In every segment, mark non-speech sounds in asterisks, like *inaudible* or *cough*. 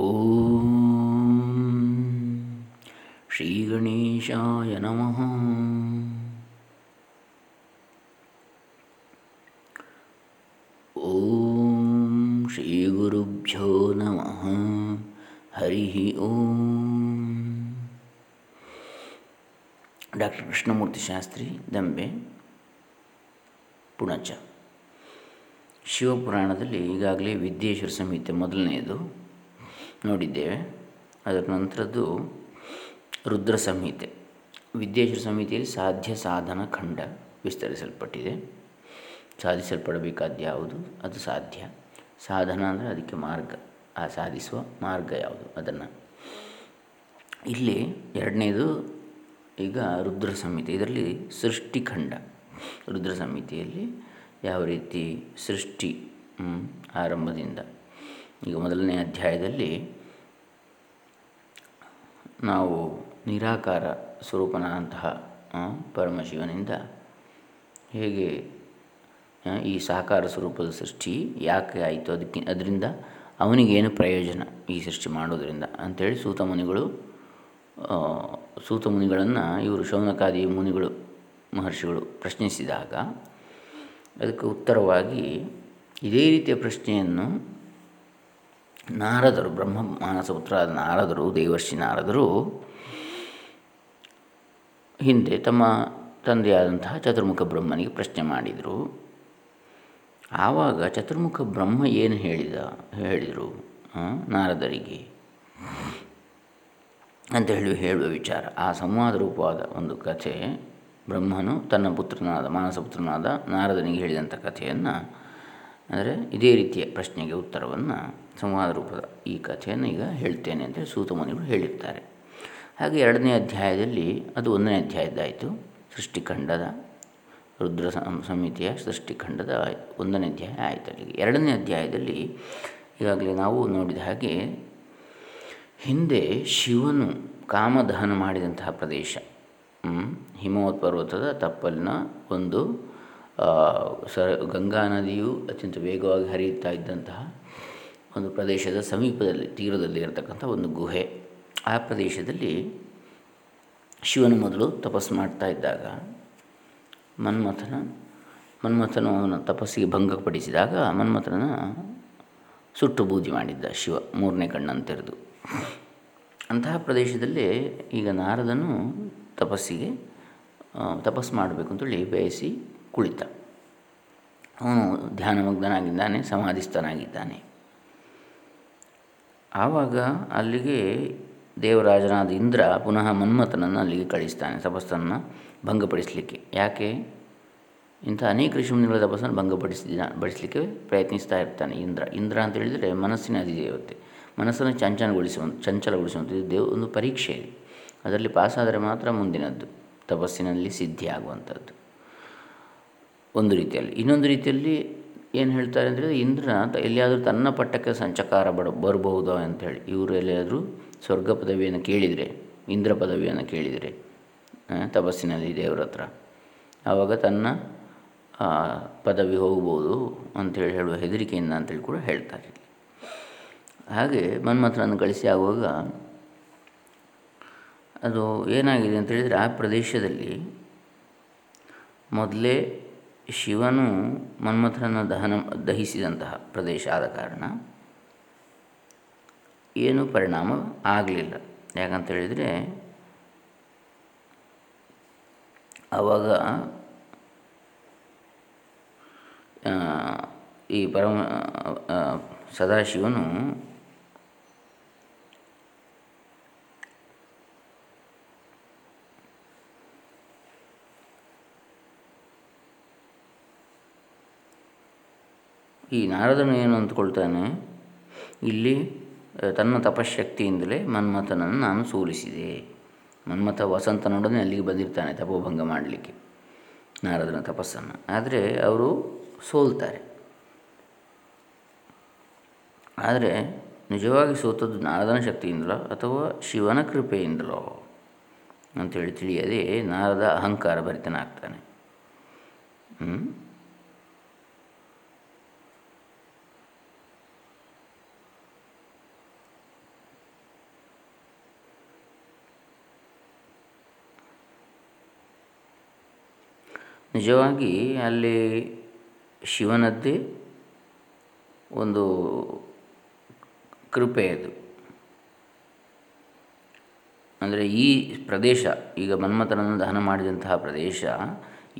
ಓಂ ಶ್ರೀ ಗಣೇಶಾಯ ನಮಃ ಓಂ ಶ್ರೀ ಗುರುಭ್ಯೋ ನಮಃ ಹರಿ ಓಂ ಡಾಕ್ಟರ್ ಕೃಷ್ಣಮೂರ್ತಿ ಶಾಸ್ತ್ರಿ ದಂಬೆ ಪುಣಚ ಶಿವಪುರಾಣದಲ್ಲಿ ಈಗಾಗಲೇ ವಿದ್ಯೇಶ್ವರ ಸಂಹಿತೆ ಮೊದಲನೆಯದು. ನೋಡಿದ್ದೇವೆ. ಅದರ ನಂತರದ್ದು ರುದ್ರ ಸಂಹಿತೆ. ವಿದ್ಯೇಶ್ವರ ಸಂಹಿತೆಯಲ್ಲಿ ಸಾಧ್ಯ ಸಾಧನ ಖಂಡ ವಿಸ್ತರಿಸಲ್ಪಟ್ಟಿದೆ. ಸಾಧಿಸಲ್ಪಡಬೇಕಾದ ಯಾವುದು? ಅದು ಸಾಧ್ಯ. ಸಾಧನ ಅಂದರೆ ಅದಕ್ಕೆ ಮಾರ್ಗ. ಆ ಸಾಧಿಸುವ ಮಾರ್ಗ ಯಾವುದು? ಅದನ್ನು. ಇಲ್ಲಿ ಎರಡನೇದು ಈಗ ರುದ್ರ ಸಂಹಿತೆ. ಇದರಲ್ಲಿ ಸೃಷ್ಟಿಖಂಡ ರುದ್ರ ಸಂಹಿತೆಯಲ್ಲಿ ಯಾವ ರೀತಿ ಸೃಷ್ಟಿ ಆರಂಭದಿಂದ ಈಗ ಮೊದಲನೇ ಅಧ್ಯಾಯದಲ್ಲಿ ನಾವು ನಿರಾಕಾರ ಸ್ವರೂಪನಾದಂತಹ ಪರಮಶಿವನಿಂದ ಹೇಗೆ ಈ ಸಾಕಾರ ಸ್ವರೂಪದ ಸೃಷ್ಟಿ ಯಾಕೆ ಆಯಿತು? ಅದಕ್ಕೆ, ಅದರಿಂದ ಅವನಿಗೇನು ಪ್ರಯೋಜನ ಈ ಸೃಷ್ಟಿ ಮಾಡೋದರಿಂದ? ಅಂಥೇಳಿ ಸೂತ ಮುನಿಗಳು ಸೂತ ಮುನಿಗಳನ್ನು ಇವರು ಶೌನಕಾದಿ ಮುನಿಗಳು, ಮಹರ್ಷಿಗಳು ಪ್ರಶ್ನಿಸಿದಾಗ ಅದಕ್ಕೆ ಉತ್ತರವಾಗಿ ಇದೇ ರೀತಿಯ ಪ್ರಶ್ನೆಯನ್ನು ನಾರದರು, ಬ್ರಹ್ಮ ಮಾನಸಪುತ್ರರಾದ ನಾರದರು, ದೇವರ್ಷಿ ನಾರದರು, ಹಿಂದೆ ತಮ್ಮ ತಂದೆಯಾದಂತಹ ಚತುರ್ಮುಖ ಬ್ರಹ್ಮನಿಗೆ ಪ್ರಶ್ನೆ ಮಾಡಿದರು. ಆವಾಗ ಚತುರ್ಮುಖ ಬ್ರಹ್ಮ ಏನು ಹೇಳಿದ, ಹೇಳಿದರು ನಾರದರಿಗೆ? ಅಂತ ಹೇಳಿ ಹೇಳುವ ವಿಚಾರ. ಆ ಸಂವಾದ ರೂಪವಾದ ಒಂದು ಕಥೆ ಬ್ರಹ್ಮನು ತನ್ನ ಪುತ್ರನಾದ, ಮಾನಸಪುತ್ರನಾದ ನಾರದನಿಗೆ ಹೇಳಿದಂಥ ಕಥೆಯನ್ನು, ಅಂದರೆ ಇದೇ ರೀತಿಯ ಪ್ರಶ್ನೆಗೆ ಉತ್ತರವನ್ನು ಸಂವಾದ ರೂಪದ ಈ ಕಥೆಯನ್ನು ಈಗ ಹೇಳ್ತೇನೆ ಅಂತ ಸೂತಮುನಿಗಳು ಹೇಳಿರ್ತಾರೆ. ಹಾಗೆ ಎರಡನೇ ಅಧ್ಯಾಯದಲ್ಲಿ ಅದು ಒಂದನೇ ಅಧ್ಯಾಯದ್ದಾಯಿತು. ಸೃಷ್ಟಿಖಂಡದ ರುದ್ರ ಸಮಿತಿಯ ಸೃಷ್ಟಿಖಂಡದ ಒಂದನೇ ಅಧ್ಯಾಯ ಆಯಿತು ಅಲ್ಲಿಗೆ. ಎರಡನೇ ಅಧ್ಯಾಯದಲ್ಲಿ ಈಗಾಗಲೇ ನಾವು ನೋಡಿದ ಹಾಗೆ ಹಿಂದೆ ಶಿವನು ಕಾಮದಹನ ಮಾಡಿದಂತಹ ಪ್ರದೇಶ ಹಿಮವತ್ ಪರ್ವತದ ತಪ್ಪಲಿನ ಒಂದು ಸ ಗಂಗಾ ನದಿಯು ಅತ್ಯಂತ ವೇಗವಾಗಿ ಹರಿಯುತ್ತಾ ಇದ್ದಂತಹ ಒಂದು ಪ್ರದೇಶದ ಸಮೀಪದಲ್ಲಿ ತೀರದಲ್ಲಿ ಇರತಕ್ಕಂಥ ಒಂದು ಗುಹೆ. ಆ ಪ್ರದೇಶದಲ್ಲಿ ಶಿವನು ಮೊದಲು ತಪಸ್ಸು ಮಾಡ್ತಾ ಇದ್ದಾಗ, ಮನ್ಮಥನ, ಮನ್ಮಥನು ಅವನ ತಪಸ್ಸಿಗೆ ಭಂಗಪಡಿಸಿದಾಗ ಮನ್ಮಥನ ಸುಟ್ಟು ಬೂದಿ ಮಾಡಿದ್ದ ಶಿವ, ಮೂರನೇ ಕಣ್ಣನ್ನು ತೆರೆದು ಅಂತಹ ಪ್ರದೇಶದಲ್ಲಿ ಈಗ ನಾರದನು ತಪಸ್ಸಿಗೆ ತಪಸ್ಸು ಮಾಡಬೇಕು ಅಂತೇಳಿ ಬಯಸಿ ಕುಳಿತ. ಅವನು ಧ್ಯಾನಮಗ್ನಾಗಿದ್ದಾನೆ ಸಮಾಧಿಸ್ಥನಾಗಿದ್ದಾನೆ. ಆವಾಗ ಅಲ್ಲಿಗೆ ದೇವರಾಜನಾದ ಇಂದ್ರ ಪುನಃ ಮನ್ಮಥನನ್ನು ಅಲ್ಲಿಗೆ ಕಳಿಸ್ತಾನೆ ತಪಸ್ಸನ್ನು ಭಂಗಪಡಿಸಲಿಕ್ಕೆ. ಯಾಕೆ? ಇಂಥ ಅನೇಕ ಋಷಿಮುನಿಗಳ ತಪಸ್ಸನ್ನು ಭಂಗಪಡಿಸಿದ ಬಡಿಸಲಿಕ್ಕೆ ಪ್ರಯತ್ನಿಸ್ತಾ ಇರ್ತಾನೆ ಇಂದ್ರ. ಇಂದ್ರ ಅಂತ ಹೇಳಿದರೆ ಮನಸ್ಸಿನ ಅಧಿದೇವತೆ ಮನಸ್ಸನ್ನು ಚಂಚಲಗೊಳಿಸುವಂಥ, ಚಂಚಲಗೊಳಿಸುವಂಥದ್ದು ದೇವ, ಒಂದು ಪರೀಕ್ಷೆ ಅದರಲ್ಲಿ ಪಾಸಾದರೆ ಮಾತ್ರ ಮುಂದಿನದ್ದು, ತಪಸ್ಸಿನಲ್ಲಿ ಸಿದ್ಧಿಯಾಗುವಂಥದ್ದು. ಒಂದು ರೀತಿಯಲ್ಲಿ, ಇನ್ನೊಂದು ರೀತಿಯಲ್ಲಿ ಏನು ಹೇಳ್ತಾರೆ ಅಂದರೆ ಇಂದ್ರ ಎಲ್ಲಿಯಾದರೂ ತನ್ನ ಪಟ್ಟಕ್ಕೆ ಸಂಚಕಾರ ಬಡ ಬರಬಹುದು ಅಂಥೇಳಿ ಇವರು ಎಲ್ಲಿಯಾದರೂ ಸ್ವರ್ಗ ಪದವಿಯನ್ನು ಕೇಳಿದರೆ, ಇಂದ್ರ ಪದವಿಯನ್ನು ಕೇಳಿದರೆ ತಪಸ್ಸಿನಲ್ಲಿ ದೇವರ ಹತ್ರ. ಆವಾಗ ತನ್ನ ಪದವಿ ಹೋಗ್ಬೋದು ಅಂಥೇಳಿ ಹೇಳುವ ಹೆದರಿಕೆಯಿಂದ ಅಂತೇಳಿ ಕೂಡ ಹೇಳ್ತಾರೆ ಹಾಗೆ ಮನ್ಮಥನನ್ನು ಕಳಿಸಿ ಆಗುವಾಗ ಅದು ಏನಾಗಿದೆ ಅಂತ ಹೇಳಿದರೆ ಆ ಪ್ರದೇಶದಲ್ಲಿ ಮೊದಲೇ ಶಿವನು ಮನ್ಮಥನನ್ನು ದಹನ ದಹಿಸಿದಂತಹ ಪ್ರದೇಶ ಆದ ಕಾರಣ ಏನು ಪರಿಣಾಮ ಆಗಲಿಲ್ಲ. ಯಾಕಂತ ಹೇಳಿದರೆ ಆವಾಗ ಈ ಪರಮ ಸದಾಶಿವನು ಈ ನಾರದನು ಏನು ಅಂದ್ಕೊಳ್ತಾನೆ, ಇಲ್ಲಿ ತನ್ನ ತಪಶಕ್ತಿಯಿಂದಲೇ ಮನ್ಮಥನನ್ನು ನಾನು ಸೋಲಿಸಿದೆ. ಮನ್ಮಥ ವಸಂತನೊಡನೆ ಅಲ್ಲಿಗೆ ಬಂದಿರ್ತಾನೆ ತಪೋಭಂಗ ಮಾಡಲಿಕ್ಕೆ, ನಾರದನ ತಪಸ್ಸನ್ನು. ಆದರೆ ಅವರು ಸೋಲ್ತಾರೆ. ಆದರೆ ನಿಜವಾಗಿ ಸೋತದ್ದು ನಾರದನ ಶಕ್ತಿಯಿಂದಲೋ ಅಥವಾ ಶಿವನ ಕೃಪೆಯಿಂದಲೋ ಅಂತೇಳಿ ತಿಳಿಯದೆ ನಾರದ ಅಹಂಕಾರ ಭರಿತನಾಗ್ತಾನೆ. ನಿಜವಾಗಿ ಅಲ್ಲಿ ಶಿವನದ್ದೇ ಒಂದು ಕೃಪೆ ಅದು. ಅಂದರೆ ಈ ಪ್ರದೇಶ, ಈಗ ಮನ್ಮಥನನ್ನು ದಹನ ಮಾಡಿದಂತಹ ಪ್ರದೇಶ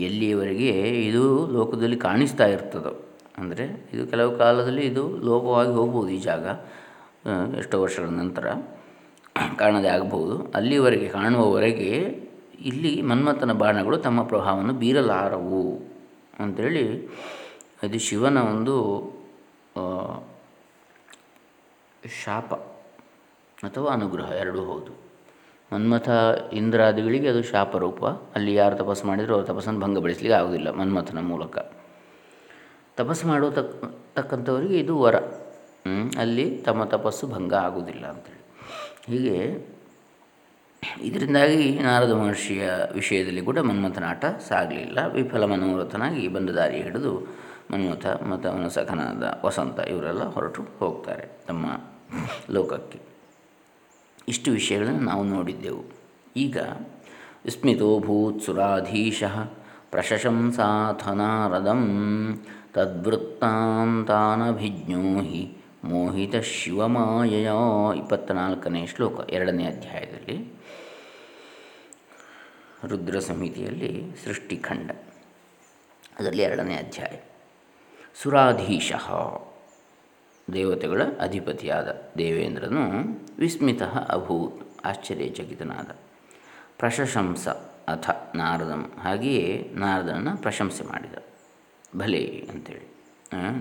ಎಲ್ಲಿಯವರೆಗೆ ಇದು ಲೋಕದಲ್ಲಿ ಕಾಣಿಸ್ತಾ ಇರ್ತದೋ, ಅಂದರೆ ಇದು ಕೆಲವು ಕಾಲದಲ್ಲಿ ಇದು ಲೋಪವಾಗಿ ಹೋಗ್ಬೋದು ಈ ಜಾಗ ಎಷ್ಟೋ ವರ್ಷಗಳ ನಂತರ ಕಾಣದೇ ಆಗಬಹುದು ಅಲ್ಲಿವರೆಗೆ, ಕಾಣುವವರೆಗೆ ಇಲ್ಲಿ ಮನ್ಮಥನ ಬಾಣಗಳು ತಮ್ಮ ಪ್ರಭಾವವನ್ನು ಬೀರಲಾರವು ಅಂಥೇಳಿ ಇದು ಶಿವನ ಒಂದು ಶಾಪ ಅಥವಾ ಅನುಗ್ರಹ ಎರಡೂ ಹೌದು. ಮನ್ಮಥ ಇಂದ್ರಾದಿಗಳಿಗೆ ಅದು ಶಾಪರೂಪ. ಅಲ್ಲಿ ಯಾರು ತಪಸ್ಸು ಮಾಡಿದರೂ ಅವರು ತಪಸ್ಸನ್ನು ಭಂಗಪಡಿಸಲಿಕ್ಕೆ ಆಗೋದಿಲ್ಲ ಮನ್ಮಥನ ಮೂಲಕ. ತಪಸ್ಸು ಮಾಡೋ ತಕ್ಕ ತಕ್ಕಂಥವರಿಗೆ ಇದು ವರ. ಅಲ್ಲಿ ತಮ್ಮ ತಪಸ್ಸು ಭಂಗ ಆಗುವುದಿಲ್ಲ ಅಂತೇಳಿ. ಹೀಗೆ ಇದರಿಂದಾಗಿ ನಾರದ ಮಹರ್ಷಿಯ ವಿಷಯದಲ್ಲಿ ಕೂಡ ಮನ್ಮಥನ ಆಟ ಸಾಗಲಿಲ್ಲ. ವಿಫಲ ಮನೋರಥನಾಗಿ ಬಂದ ದಾರಿ ಹಿಡಿದು ಮನ್ಮಥ ಮತ್ತು ಅವನ ಸಖನಾದ ವಸಂತ ಇವರೆಲ್ಲ ಹೊರಟು ಹೋಗ್ತಾರೆ ತಮ್ಮ ಲೋಕಕ್ಕೆ. ಇಷ್ಟು ವಿಷಯಗಳನ್ನು ನಾವು ನೋಡಿದ್ದೆವು. ಈಗ ವಿಸ್ಮಿತೋಭೂತ್ ಸುರಾಧೀಶ ಪ್ರಶಂಸಾಥನಾರದಂ ತದ್ವೃತ್ತಾಂತಾನಭಿಜ್ಞೋ ಹಿ ಮೋಹಿತ ಶಿವಮಾಯಯ ಇಪ್ಪತ್ತ್ನಾಲ್ಕನೇ ಶ್ಲೋಕ ಎರಡನೇ ಅಧ್ಯಾಯದಲ್ಲಿ ರುದ್ರ ಸಮಿತಿಯಲ್ಲಿ ಸೃಷ್ಟಿಖಂಡ. ಅದರಲ್ಲಿ ಎರಡನೇ ಅಧ್ಯಾಯ. ಸುರಾಧೀಶ. ದೇವತೆಗಳ ಅಧಿಪತಿಯಾದ ದೇವೇಂದ್ರನು ವಿಸ್ಮಿತ ಅಭೂತ್, ಆಶ್ಚರ್ಯಚಕಿತನಾದ. ಪ್ರಶಂಸ ಅಥ ನಾರದಂ ಹಾಗೆಯೇ ನಾರದನನ್ನು ಪ್ರಶಂಸೆ ಮಾಡಿದ. ಭಲೇ ಅಂತೇಳಿ.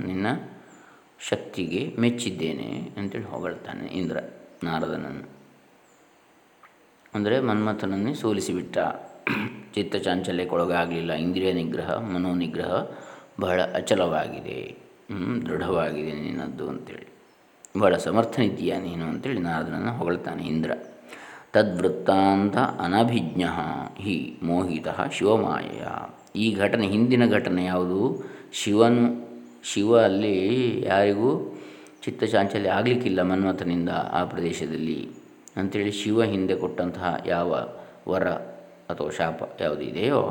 ನಿನ್ನ ಶಕ್ತಿಗೆ ಮೆಚ್ಚಿದ್ದೇನೆ ಅಂತೇಳಿ ಹೊಗಳ್ತಾನೆ ಇಂದ್ರ ನಾರದನನ್ನು. ಅಂದರೆ ಮನ್ಮಥನನ್ನೇ ಸೋಲಿಸಿಬಿಟ್ಟ. ಚಿತ್ತಚಾಂಚಲ್ಯಕ್ಕೊಳಗಾಗಲಿಲ್ಲ ಇಂದ್ರಿಯ ನಿಗ್ರಹ, ಮನೋನಿಗ್ರಹ ಬಹಳ ಅಚಲವಾಗಿದೆ. ದೃಢವಾಗಿದೆ ನಿನ್ನದ್ದು ಅಂತೇಳಿ. ಬಹಳ ಸಮರ್ಥನಿದ್ದೀಯ ನೀನು ಅಂತೇಳಿ ನಾರದನನ್ನು ಹೊಗಳ್ತಾನೆ ಇಂದ್ರ. ತದ್ವೃತ್ತಾಂತ ಅನಭಿಜ್ಞ ಹಿ ಮೋಹಿತ ಶಿವಮಾಯ ಈ ಘಟನೆ, ಹಿಂದಿನ ಘಟನೆ ಯಾವುದು? ಶಿವನು, ಶಿವ ಅಲ್ಲಿ ಯಾರಿಗೂ ಚಿತ್ತಚಾಂಚಲ್ಯ ಆಗಲಿಕ್ಕಿಲ್ಲ ಮನ್ಮಥನಿಂದ ಆ ಪ್ರದೇಶದಲ್ಲಿ. ಅಂಥೇಳಿ ಶಿವ ಹಿಂದೆ ಕೊಟ್ಟಂತಹ ಯಾವ ವರ ಅಥವಾ ಶಾಪ ಯಾವುದಿದೆಯೋ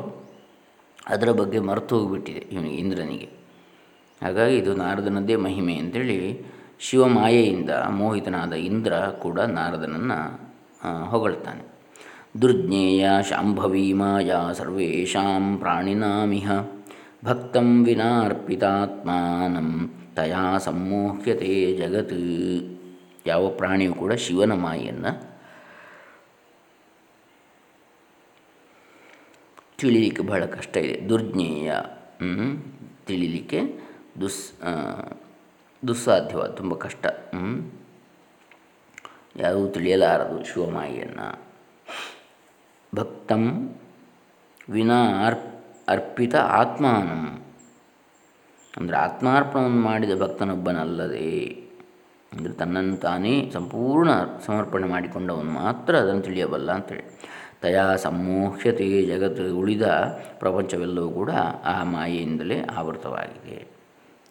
ಅದರ ಬಗ್ಗೆ ಮರೆತು ಹೋಗಿಬಿಟ್ಟಿದೆ ಇವನಿಗೆ, ಇಂದ್ರನಿಗೆ. ಹಾಗಾಗಿ ಇದು ನಾರದನದ್ದೇ ಮಹಿಮೆ ಅಂತೇಳಿ ಶಿವಮಾಯೆಯಿಂದ ಮೋಹಿತನಾದ ಇಂದ್ರ ಕೂಡ ನಾರದನನ್ನು ಹೊಗಳ್ತಾನೆ. ದುರ್ಜ್ಞೇಯ ಶಾಂಭವೀ ಮಾಯಾ ಸರ್ವೇಷಾಂ ಪ್ರಾಣಿನಾಮಿಹ, ಭಕ್ತಂ ವಿನಾರ್ಪಿತಾತ್ಮಾನಂ ತಯಾ ಸಮ್ಮೋಹ್ಯತೆ ಜಗತ್. ಯಾವ ಪ್ರಾಣಿಯೂ ಕೂಡ ಶಿವನ ಮಾಯನ್ನು ತಿಳಿಲಿಕ್ಕೆ ಬಹಳ ಕಷ್ಟ ಇದೆ. ದುರ್ಜ್ಞೇಯ ತಿಳಿಲಿಕ್ಕೆ ದುಸ್ ದುಸ್ಸಾಧ್ಯವಾದ ತುಂಬ ಕಷ್ಟ ಯಾರೂ ತಿಳಿಯಲಾರದು ಶಿವಮಾಯಿಯನ್ನು. ಭಕ್ತಂ ವಿನಾ ಅರ್ಪ್, ಅರ್ಪಿತ ಆತ್ಮಾನಂ. ಅಂದರೆ ಆತ್ಮಾರ್ಪಣವನ್ನು ಮಾಡಿದ ಭಕ್ತನೊಬ್ಬನಲ್ಲದೆ, ಅಂದರೆ ತನ್ನನ್ನು ತಾನೇ ಸಂಪೂರ್ಣ ಸಮರ್ಪಣೆ ಮಾಡಿಕೊಂಡವನು ಮಾತ್ರ ಅದನ್ನು ತಿಳಿಯಬಲ್ಲ ಅಂತೇಳಿ. ತಯಾ ಸಮ್ಮೋಹ್ಯತೆ ಜಗತ್ತು ಉಳಿದ ಪ್ರಪಂಚವೆಲ್ಲವೂ ಕೂಡ ಆ ಮಾಯೆಯಿಂದಲೇ ಆವೃತವಾಗಿದೆ.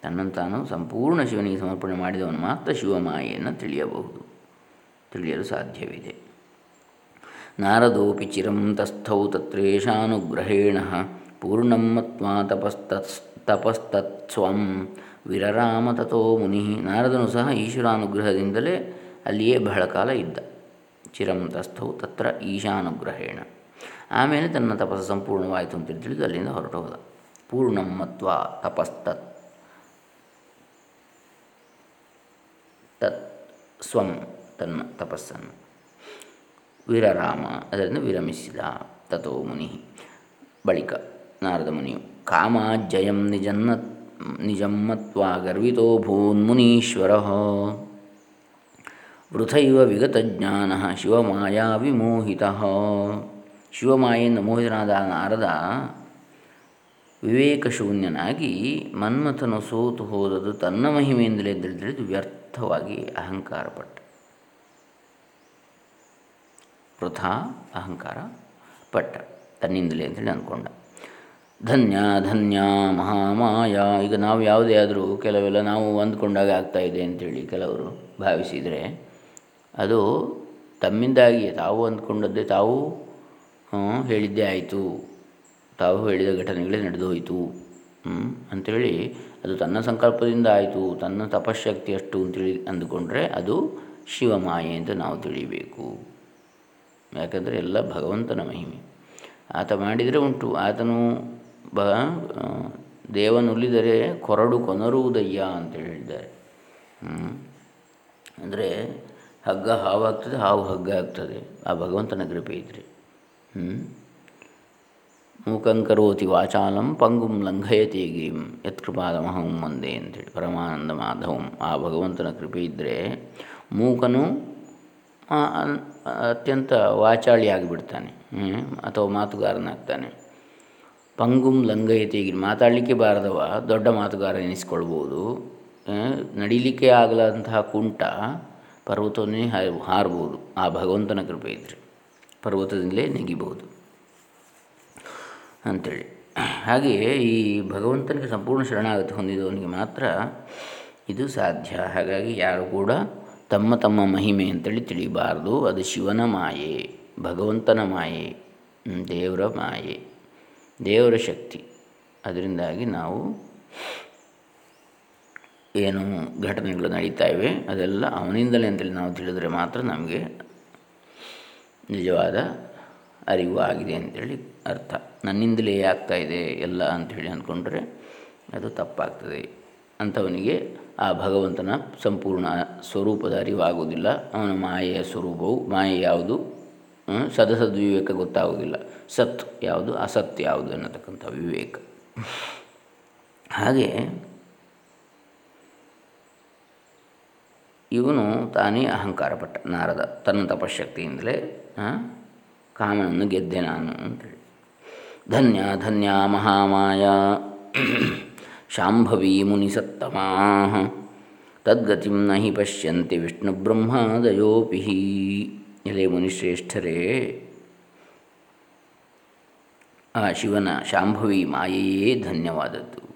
ತನ್ನಂತಾನು ಸಂಪೂರ್ಣ ಶಿವನಿಗೆ ಸಮರ್ಪಣೆ ಮಾಡಿದವನು ಮಾತ್ರ ಶಿವಮಾಯೆಯನ್ನು ತಿಳಿಯಬಹುದು. ತಿಳಿಯಲು ಸಾಧ್ಯವಿದೆ. ನಾರದೋಪಿ ಚಿರಂ ತಸ್ಥೌ ತತ್ರೇಶಾನುಗ್ರಹೇಣ ಪೂರ್ಣಂ ಮತ್ವಾ ತಪಸ್ತತ್ ತಪಸ್ತತ್ಸ್ವಂ ವಿರರಾಮ ತಥೋ ಮುನಿ. ನಾರದನು ಸಹ ಈಶ್ವರಾನುಗ್ರಹದಿಂದಲೇ ಅಲ್ಲಿಯೇ ಬಹಳ ಕಾಲ ಇದ್ದ. ಚಿರಂ ತಸ್ಥೌ ತತ್ರ ಈಶಾನುಗ್ರಹೇಣ. ಆಮೇಲೆ ತನ್ನ ತಪಸ್ಸು ಸಂಪೂರ್ಣವಾಯಿತು ಅಂತ ತಿಳಿದು ಅಲ್ಲಿಂದ ಹೊರಟು ಹೋದ. ಪೂರ್ಣ ಮತ್ವ ತಪಸ್ತತ್. ತತ್ ಸ್ವಂ ತನ್ನ ತಪಸ್ಸನ್ನು. ವಿರರಾಮ, ಅದರಿಂದ ವಿರಮಿಸಿದ ತಥೋ ಮುನಿ. ಬಳಿಕ ನಾರದ ಮುನಿಯು, ಕಾಮಾಜ್ಜಯಂ ನಿಜನ್ನ ನಿಜಮ್ಮತ್ವ ಗರ್ವಿತೋ ಭೂನ್ಮುನೀಶ್ವರ ವೃಥೈವ ವಿಗತಜ್ಞಾನ ಶಿವಮಾಯಾ ವಿಮೋಹಿತ. ಶಿವಮಾಯೆಯಿಂದ ಮೋಹಿತನಾದ ನಾರದ ವಿವೇಕಶೂನ್ಯನಾಗಿ ಮನ್ಮಥನು ಸೋತು ಹೋದದು ತನ್ನ ಮಹಿಮೆಯಿಂದಲೇ ತಿಳಿದು ವ್ಯರ್ಥವಾಗಿ ಅಹಂಕಾರ ಪಟ್ಟ ವೃಥ ಅಹಂಕಾರ ಪಟ್ಟ ತನ್ನಿಂದಲೇ ಅಂತೇಳಿ ಅಂದ್ಕೊಂಡ. ಧನ್ಯ ಧನ್ಯ ಮಹಾಮಾಯ, ಈಗ ನಾವು ಯಾವುದೇ ಆದರೂ ಕೆಲವೆಲ್ಲ ನಾವು ಅಂದ್ಕೊಂಡಾಗ ಆಗ್ತಾಯಿದೆ ಅಂಥೇಳಿ ಕೆಲವರು ಭಾವಿಸಿದರೆ ಅದು ತಮ್ಮಿಂದಾಗಿ ತಾವು ಅಂದ್ಕೊಂಡದ್ದೇ ತಾವು ಹೇಳಿದ್ದೇ ಆಯಿತು. ತಾವು ಹೇಳಿದ ಘಟನೆಗಳೇ ನಡೆದು ಹೋಯಿತು ಅಂಥೇಳಿ ಅದು ತನ್ನ ಸಂಕಲ್ಪದಿಂದ ಆಯಿತು, ತನ್ನ ತಪಶಕ್ತಿ ಅಷ್ಟು ಅಂತೇಳಿ ಅಂದುಕೊಂಡ್ರೆ ಅದು ಶಿವಮಾಯೆ ಅಂತ ನಾವು ತಿಳಿಯಬೇಕು ಯಾಕಂದರೆ ಎಲ್ಲ ಭಗವಂತನ ಮಹಿಮೆ. ಆತ ಮಾಡಿದರೆ ಉಂಟು. ಆತನು ಬ ದೇವನುಲಿದರೆ ಕೊರಡು ಕೊನರುವುದಯ್ಯ ಅಂತ ಹೇಳಿದ್ದಾರೆ. ಅಂದರೆ ಹಗ್ಗ ಹಾವಾಗ್ತದೆ, ಹಾವು ಹಗ್ಗ ಆಗ್ತದೆ. ಆ ಭಗವಂತನ ಕೃಪೆ ಇದ್ದರೆ ಮೂಕಂಕರೋತಿ ವಾಚಾಲಂ ಪಂಗುಂ ಲಂಘಯತಿ ಯತ್ಕೃಪಾದ ಯತ್ಕೃಪಾದಮಹಂ ಮಂದೆ ಅಂತೇಳಿ. ಪರಮಾನಂದ ಮಾಧವಂ. ಆ ಭಗವಂತನ ಕೃಪೆ ಇದ್ದರೆ ಮೂಕನು ಅತ್ಯಂತ ವಾಚಾಳಿ ಆಗಿಬಿಡ್ತಾನೆ. ಅಥವಾ ಮಾತುಗಾರನಾಗ್ತಾನೆ. ಪಂಗುಂ ಲಂಘಯತಿ ಗಿರಿ ಮಾತಾಡಲಿಕ್ಕೆ ಬಾರದವ, ದೊಡ್ಡ ಮಾತುಗಾರ ಎನಿಸ್ಕೊಳ್ಬೋದು. ನಡಿಲಿಕ್ಕೆ ಆಗಲಾದಂತಹ ಕುಂಟ ಪರ್ವತವನ್ನೇ ಹಾರಬಹುದು ಆ ಭಗವಂತನ ಕೃಪೆ ಇದ್ದರೆ ಪರ್ವತದಿಂದಲೇ ನೆಗಿಬಹುದು ಅಂಥೇಳಿ ಹಾಗೆಯೇ ಈ ಭಗವಂತನಿಗೆ ಸಂಪೂರ್ಣ ಶರಣಾಗತಿ ಹೊಂದಿದವನಿಗೆ ಮಾತ್ರ ಇದು ಸಾಧ್ಯ. ಹಾಗಾಗಿ ಯಾರು ಕೂಡ ತಮ್ಮ ತಮ್ಮ ಮಹಿಮೆ ಅಂತೇಳಿ ತಿಳಿಬಾರ್ದು. ಅದು ಶಿವನ ಮಾಯೆ, ಭಗವಂತನ ಮಾಯೆ ದೇವರ ಮಾಯೆ, ದೇವರ ಶಕ್ತಿ. ಅದರಿಂದಾಗಿ ನಾವು ಏನು ಘಟನೆಗಳು ನಡೀತಾ ಇವೆ, ಅದೆಲ್ಲ ಅವನಿಂದಲೇ ಅಂತೇಳಿ ನಾವು ತಿಳಿದರೆ ಮಾತ್ರ ನಮಗೆ ನಿಜವಾದ ಅರಿವು ಆಗಿದೆ ಅಂಥೇಳಿ ಅರ್ಥ. ನನ್ನಿಂದಲೇ ಆಗ್ತಾ ಇದೆ ಎಲ್ಲ ಅಂಥೇಳಿ ಅಂದ್ಕೊಂಡ್ರೆ ಅದು ತಪ್ಪಾಗ್ತದೆ. ಅಂಥವನಿಗೆ ಆ ಭಗವಂತನ ಸಂಪೂರ್ಣ ಸ್ವರೂಪದ ಅರಿವಾಗುವುದಿಲ್ಲ. ಅವನ ಮಾಯೆಯ ಸ್ವರೂಪವು, ಮಾಯೆ ಯಾವುದು? ಸದಸದ್ ವಿವೇಕ ಗೊತ್ತಾಗುವುದಿಲ್ಲ. ಸತ್ ಯಾವುದು? ಅಸತ್ ಯಾವುದು? ಅನ್ನತಕ್ಕಂಥ ವಿವೇಕ. ಹಾಗೆ ಇವನು ತಾನೇ ಅಹಂಕಾರಪಟ್ಟ ನಾರದ, ತನ್ನ ತಪಶಕ್ತಿಯಿಂದಲೇ ಕಾಮನನ್ನು ಗೆದ್ದೆ ನಾನು ಅಂತೇಳಿ. ಧನ್ಯ ಧನ್ಯ, ಮಹಾಮಾಯ. ಶಾಂಭವಿ ಮುನಿ ಸತ್ತಮ ನ ಹಿ ಪಶ್ಯಂತಿ ವಿಷ್ಣು ಬ್ರಹ್ಮಾದಯೋಪಿ ಎಲೆ ಮುನಿಶ್ರೇಷ್ಠರೇ ಆ ಶಿವನ ಶಾಂಭವಿ ಮಾಯೆಯೇ ಧನ್ಯವಾದದ್ದು.